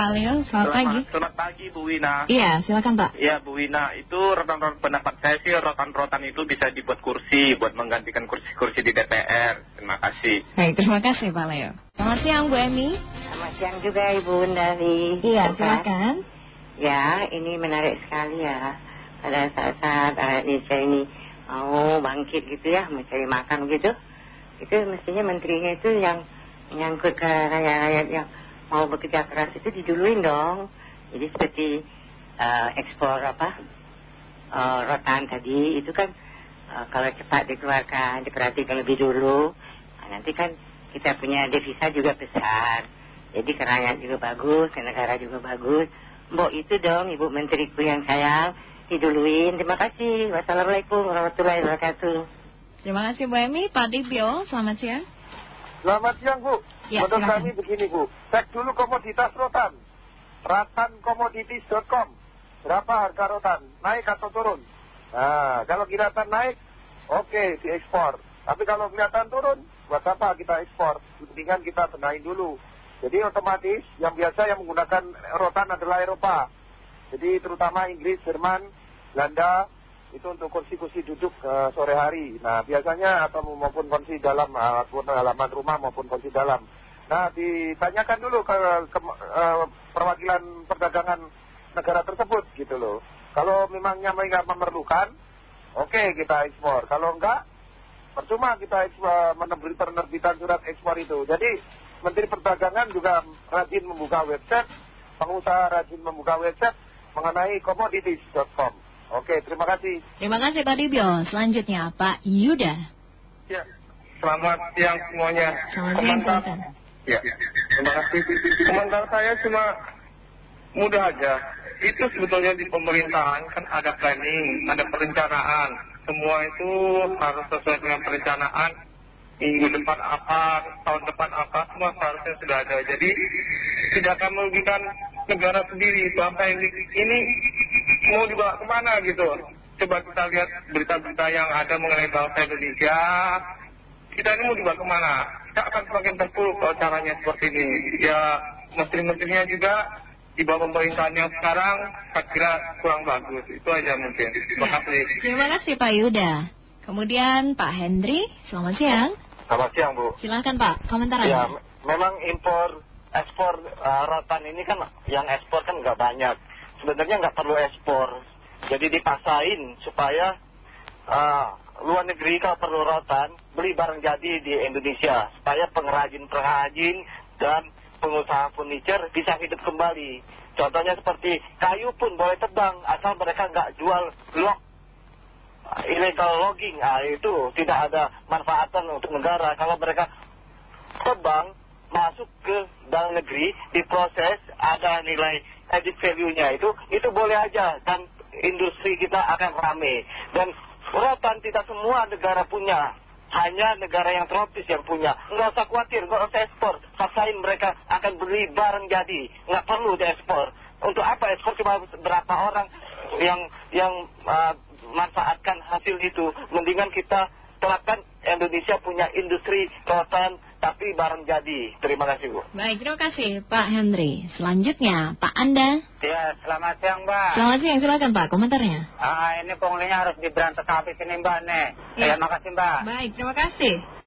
Pak Leo, selamat, pagi. Selamat pagi Bu Wina. Iya, silakan Pak. Iya Bu Wina, itu rotan-rotan pendapat saya sih rotan-rotan itu bisa dibuat kursi buat menggantikan kursi-kursi di DPR. Terima kasih. Baik, terima kasih Pak Leo. Selamat siang Bu Emi. Selamat siang juga Ibu dari Iya, silakan. Ya, ini menarik sekali ya. Pada saat-saat rakyat Indonesia ini mau bangkit gitu ya, mencari makan gitu. Itu mestinya menterinya itu yang nyangkut ke rakyat-rakyat yang mau bekerja keras itu diduluin dong. Jadi seperti eh, ekspor apa, eh, rotan tadi itu kan eh, kalau cepat dikeluarkan, diperhatikan lebih dulu. Nah, nanti kan kita punya devisa juga besar. Jadi ke juga bagus, ke negara juga bagus. Mbok itu dong Ibu Menteriku yang sayang, diduluin. Terima kasih. Wassalamualaikum warahmatullahi wabarakatuh. Terima kasih Bu Emi. Pak Dibio, selamat siang. Selamat siang Bu. Ya, Menurut silakan. kami begini Bu, cek dulu komoditas rotan. Ratancommodities.com. Berapa harga rotan? Naik atau turun? Nah, kalau kelihatan naik, oke diekspor. Tapi kalau kelihatan turun, buat apa kita ekspor? Mendingan kita benahin dulu. Jadi otomatis yang biasa yang menggunakan rotan adalah Eropa. Jadi terutama Inggris, Jerman, Belanda, itu untuk kursi-kursi duduk eh, sore hari. Nah, biasanya atau maupun kursi dalam, ataupun halaman rumah maupun kursi dalam. Nah, ditanyakan dulu ke, ke eh, perwakilan perdagangan negara tersebut gitu loh. Kalau memangnya mereka memerlukan, oke kita ekspor. Kalau enggak, percuma kita ekspor, menerbit penerbitan surat ekspor itu. Jadi, Menteri Perdagangan juga rajin membuka website, pengusaha rajin membuka website mengenai commodities.com. Oke, terima kasih. Terima kasih Pak Dibio. Selanjutnya Pak Yuda. Ya, selamat siang semuanya. Selamat siang, silakan. Ya, terima kasih. Komentar saya cuma mudah aja. Itu sebetulnya di pemerintahan kan ada planning, ada perencanaan. Semua itu harus sesuai dengan perencanaan. Minggu depan apa, tahun depan apa, semua seharusnya sudah ada. Jadi tidak akan merugikan negara sendiri. Itu apa yang ini mau dibawa ke mana gitu. Coba kita lihat berita-berita yang ada mengenai bangsa Indonesia. Kita ini mau dibawa ke mana? Kita akan semakin terpuruk kalau caranya seperti ini. Ya, menteri-menterinya juga di bawah pemerintahan yang sekarang saya kira kurang bagus. Itu aja mungkin. Terima kasih. Terima kasih Pak Yuda. Kemudian Pak Hendri, selamat siang. Selamat siang Bu. Silakan Pak, komentar Ya, memang impor, ekspor eh, rotan ini kan yang ekspor kan nggak banyak. Sebenarnya nggak perlu ekspor. Jadi dipasain supaya eh, luar negeri kalau perlu rotan, beli barang jadi di Indonesia. Supaya pengrajin-pengrajin dan pengusaha furniture bisa hidup kembali. Contohnya seperti kayu pun boleh tebang asal mereka nggak jual blok illegal logging, ah, itu tidak ada manfaatan untuk negara. Kalau mereka tebang masuk ke dalam negeri, diproses, ada nilai added value-nya itu, itu boleh aja dan industri kita akan rame. Dan rotan tidak semua negara punya, hanya negara yang tropis yang punya. Nggak usah khawatir, nggak usah ekspor. Paksain mereka akan beli barang jadi, nggak perlu diekspor. Untuk apa ekspor cuma berapa orang yang yang uh, manfaatkan hasil itu. Mendingan kita terapkan Indonesia punya industri rotan tapi barang jadi. Terima kasih Bu. Baik, terima kasih Pak Hendri. Selanjutnya Pak Anda. Ya, selamat siang Mbak. Selamat siang, silakan Pak, komentarnya. Ah, ini punglinya harus diberantas habis ini Mbak nih. Ya. Terima kasih Mbak. Baik, terima kasih.